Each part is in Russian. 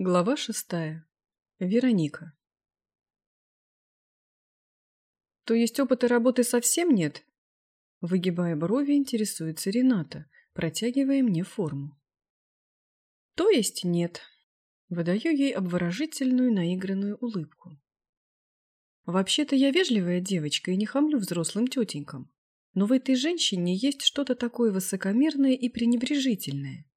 Глава шестая. Вероника. То есть опыта работы совсем нет? Выгибая брови, интересуется Рената, протягивая мне форму. То есть нет. Выдаю ей обворожительную наигранную улыбку. Вообще-то я вежливая девочка и не хамлю взрослым тетенькам. Но в этой женщине есть что-то такое высокомерное и пренебрежительное.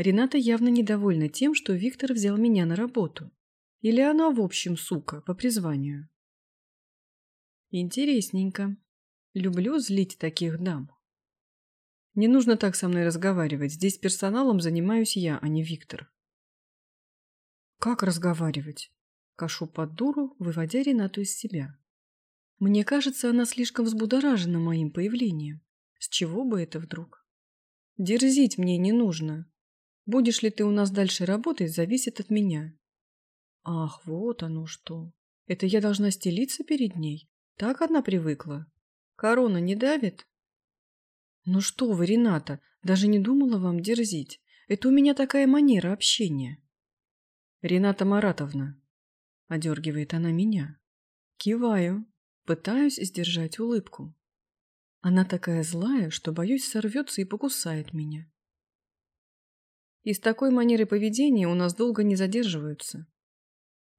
Рената явно недовольна тем, что Виктор взял меня на работу. Или она в общем сука, по призванию. Интересненько. Люблю злить таких дам. Не нужно так со мной разговаривать. Здесь персоналом занимаюсь я, а не Виктор. Как разговаривать? Кашу под дуру, выводя Ренату из себя. Мне кажется, она слишком взбудоражена моим появлением. С чего бы это вдруг? Дерзить мне не нужно. Будешь ли ты у нас дальше работать, зависит от меня. Ах, вот оно что. Это я должна стелиться перед ней? Так она привыкла. Корона не давит? Ну что вы, Рената, даже не думала вам дерзить. Это у меня такая манера общения. Рената Маратовна. Одергивает она меня. Киваю. Пытаюсь сдержать улыбку. Она такая злая, что, боюсь, сорвется и покусает меня. И с такой манерой поведения у нас долго не задерживаются.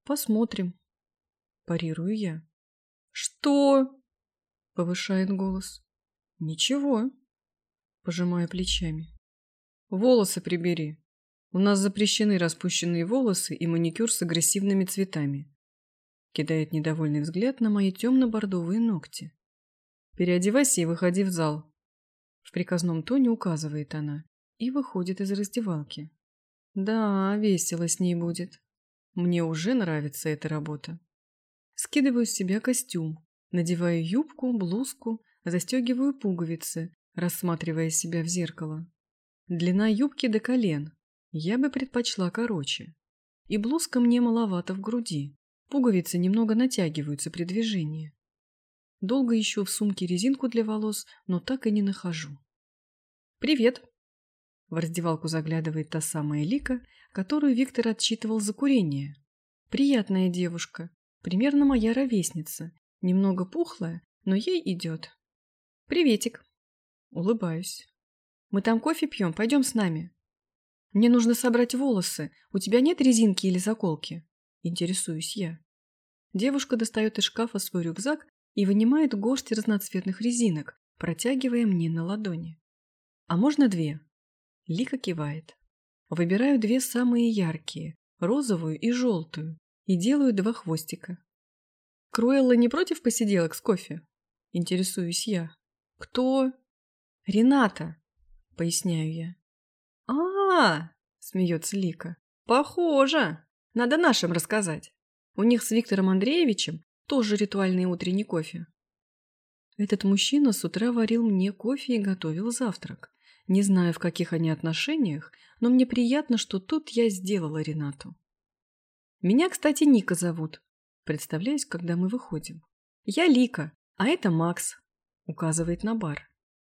Посмотрим. Парирую я. Что? Повышает голос. Ничего. Пожимаю плечами. Волосы прибери. У нас запрещены распущенные волосы и маникюр с агрессивными цветами. Кидает недовольный взгляд на мои темно-бордовые ногти. Переодевайся и выходи в зал. В приказном тоне указывает она и выходит из раздевалки. Да, весело с ней будет. Мне уже нравится эта работа. Скидываю с себя костюм, надеваю юбку, блузку, застегиваю пуговицы, рассматривая себя в зеркало. Длина юбки до колен. Я бы предпочла короче. И блузка мне маловато в груди. Пуговицы немного натягиваются при движении. Долго ищу в сумке резинку для волос, но так и не нахожу. «Привет!» В раздевалку заглядывает та самая Лика, которую Виктор отчитывал за курение. Приятная девушка, примерно моя ровесница, немного пухлая, но ей идет. «Приветик!» Улыбаюсь. «Мы там кофе пьем, пойдем с нами». «Мне нужно собрать волосы. У тебя нет резинки или заколки?» Интересуюсь я. Девушка достает из шкафа свой рюкзак и вынимает горсть разноцветных резинок, протягивая мне на ладони. «А можно две?» Лика кивает. Выбираю две самые яркие, розовую и желтую, и делаю два хвостика. Круэлла не против посиделок с кофе? Интересуюсь я. Кто? Рената, поясняю я. А, -а, -а смеется Лика. Похоже. Надо нашим рассказать. У них с Виктором Андреевичем тоже ритуальный утренний кофе. Этот мужчина с утра варил мне кофе и готовил завтрак. Не знаю, в каких они отношениях, но мне приятно, что тут я сделала Ренату. Меня, кстати, Ника зовут. Представляюсь, когда мы выходим. Я Лика, а это Макс, указывает на бар.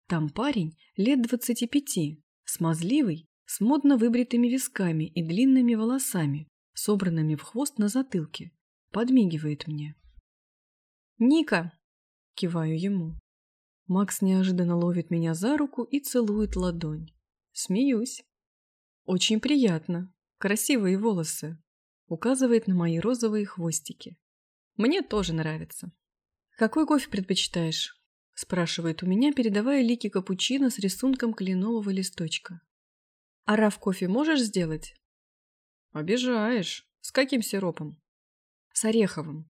Там парень лет двадцати пяти, смазливый, с модно выбритыми висками и длинными волосами, собранными в хвост на затылке. Подмигивает мне. «Ника!» – киваю ему. Макс неожиданно ловит меня за руку и целует ладонь. Смеюсь. Очень приятно. Красивые волосы. Указывает на мои розовые хвостики. Мне тоже нравится. Какой кофе предпочитаешь? Спрашивает у меня, передавая лики капучино с рисунком кленового листочка. А раф кофе можешь сделать? Обижаешь. С каким сиропом? С ореховым.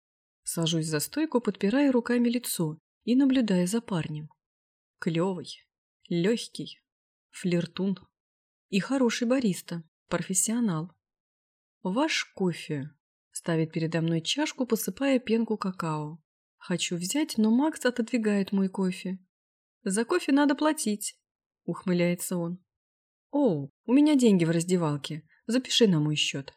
Сажусь за стойку, подпирая руками лицо и наблюдая за парнем. Клевый, легкий, флиртун и хороший бариста, профессионал. Ваш кофе ставит передо мной чашку, посыпая пенку какао. Хочу взять, но Макс отодвигает мой кофе. За кофе надо платить, ухмыляется он. О, у меня деньги в раздевалке. Запиши на мой счет.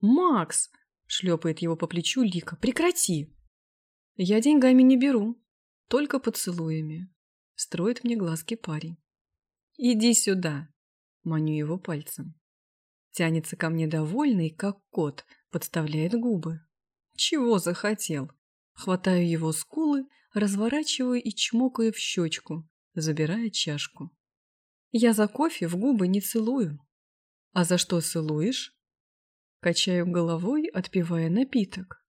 Макс! Шлепает его по плечу Лика. Прекрати! Я деньгами не беру, только поцелуями. Строит мне глазки парень. «Иди сюда!» – маню его пальцем. Тянется ко мне довольный, как кот, подставляет губы. Чего захотел? Хватаю его скулы, разворачиваю и чмокаю в щечку, забирая чашку. Я за кофе в губы не целую. А за что целуешь? Качаю головой, отпивая напиток.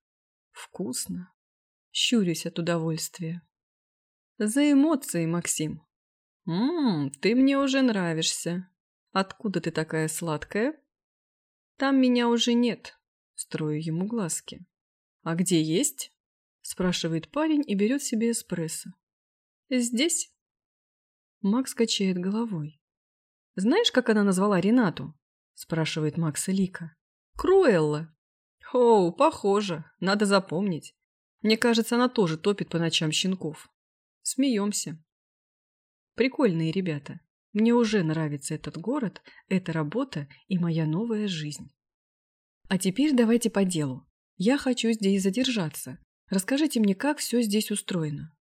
Вкусно. Щурюсь от удовольствия. За эмоции, Максим. Ммм, ты мне уже нравишься. Откуда ты такая сладкая? Там меня уже нет. Строю ему глазки. А где есть? Спрашивает парень и берет себе эспрессо. Здесь? Макс качает головой. Знаешь, как она назвала Ренату? Спрашивает Макса Лика. Круэлла. Оу, похоже, надо запомнить. Мне кажется, она тоже топит по ночам щенков. Смеемся. Прикольные ребята. Мне уже нравится этот город, эта работа и моя новая жизнь. А теперь давайте по делу. Я хочу здесь задержаться. Расскажите мне, как все здесь устроено.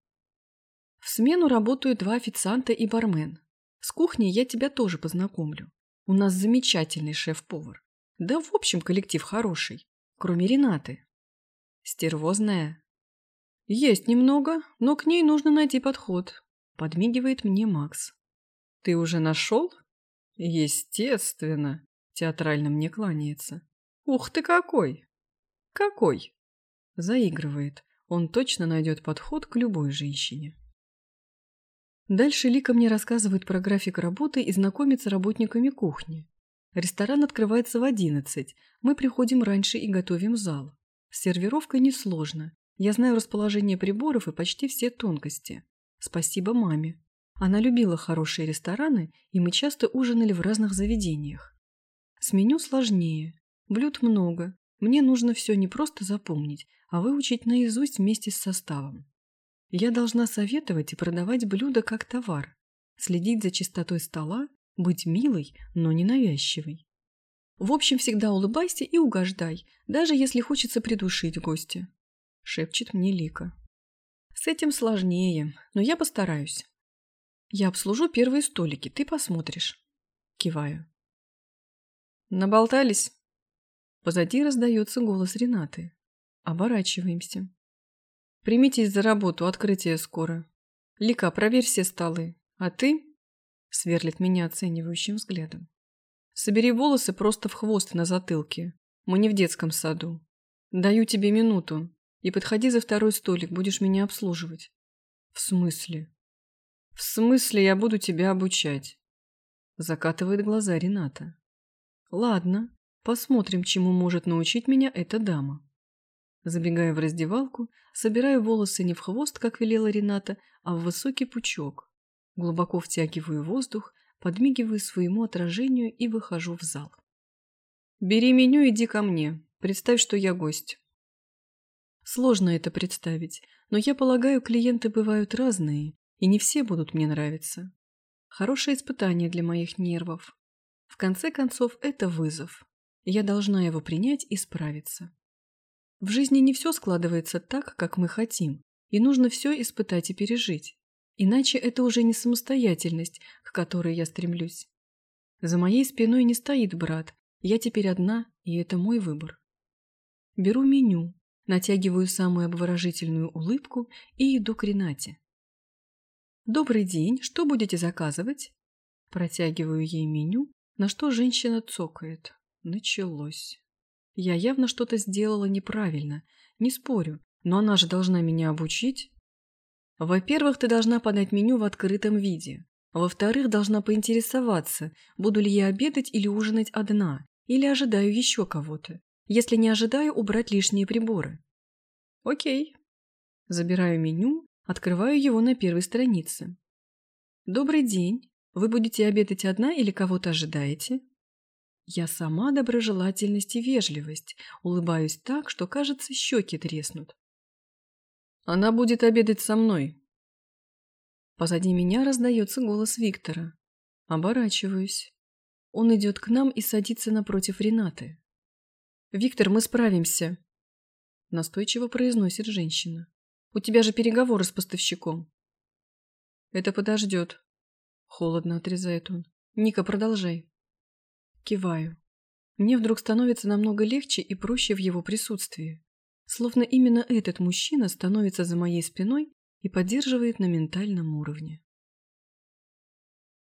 В смену работают два официанта и бармен. С кухней я тебя тоже познакомлю. У нас замечательный шеф-повар. Да, в общем, коллектив хороший, кроме Ренаты. Стервозная. Есть немного, но к ней нужно найти подход. Подмигивает мне Макс. Ты уже нашел? Естественно. Театрально мне кланяется. Ух ты какой! Какой? Заигрывает. Он точно найдет подход к любой женщине. Дальше Лика мне рассказывает про график работы и знакомит с работниками кухни. Ресторан открывается в одиннадцать. Мы приходим раньше и готовим зал. С сервировкой несложно. Я знаю расположение приборов и почти все тонкости. Спасибо маме. Она любила хорошие рестораны, и мы часто ужинали в разных заведениях. С меню сложнее. Блюд много. Мне нужно все не просто запомнить, а выучить наизусть вместе с составом. Я должна советовать и продавать блюда как товар, следить за чистотой стола быть милой, но не навязчивой. В общем, всегда улыбайся и угождай, даже если хочется придушить гостя. Шепчет мне Лика. С этим сложнее, но я постараюсь. Я обслужу первые столики, ты посмотришь. Киваю. Наболтались? Позади раздается голос Ренаты. Оборачиваемся. Примитесь за работу, открытие скоро. Лика, проверь все столы. А ты Сверлит меня оценивающим взглядом. Собери волосы просто в хвост на затылке. Мы не в детском саду. Даю тебе минуту. И подходи за второй столик, будешь меня обслуживать. В смысле? В смысле я буду тебя обучать? Закатывает глаза Рената. Ладно, посмотрим, чему может научить меня эта дама. Забегая в раздевалку, собираю волосы не в хвост, как велела Рената, а в высокий пучок. Глубоко втягиваю воздух, подмигиваю своему отражению и выхожу в зал. «Бери меню, иди ко мне. Представь, что я гость». Сложно это представить, но я полагаю, клиенты бывают разные, и не все будут мне нравиться. Хорошее испытание для моих нервов. В конце концов, это вызов. Я должна его принять и справиться. В жизни не все складывается так, как мы хотим, и нужно все испытать и пережить. Иначе это уже не самостоятельность, к которой я стремлюсь. За моей спиной не стоит брат, я теперь одна, и это мой выбор. Беру меню, натягиваю самую обворожительную улыбку и иду к Ренате. «Добрый день, что будете заказывать?» Протягиваю ей меню, на что женщина цокает. Началось. Я явно что-то сделала неправильно, не спорю, но она же должна меня обучить. Во-первых, ты должна подать меню в открытом виде. Во-вторых, должна поинтересоваться, буду ли я обедать или ужинать одна, или ожидаю еще кого-то. Если не ожидаю, убрать лишние приборы. Окей. Забираю меню, открываю его на первой странице. Добрый день. Вы будете обедать одна или кого-то ожидаете? Я сама доброжелательность и вежливость, улыбаюсь так, что, кажется, щеки треснут. Она будет обедать со мной. Позади меня раздается голос Виктора. Оборачиваюсь. Он идет к нам и садится напротив Ренаты. «Виктор, мы справимся», – настойчиво произносит женщина. «У тебя же переговоры с поставщиком». «Это подождет», – холодно отрезает он. «Ника, продолжай». Киваю. Мне вдруг становится намного легче и проще в его присутствии. Словно именно этот мужчина становится за моей спиной и поддерживает на ментальном уровне.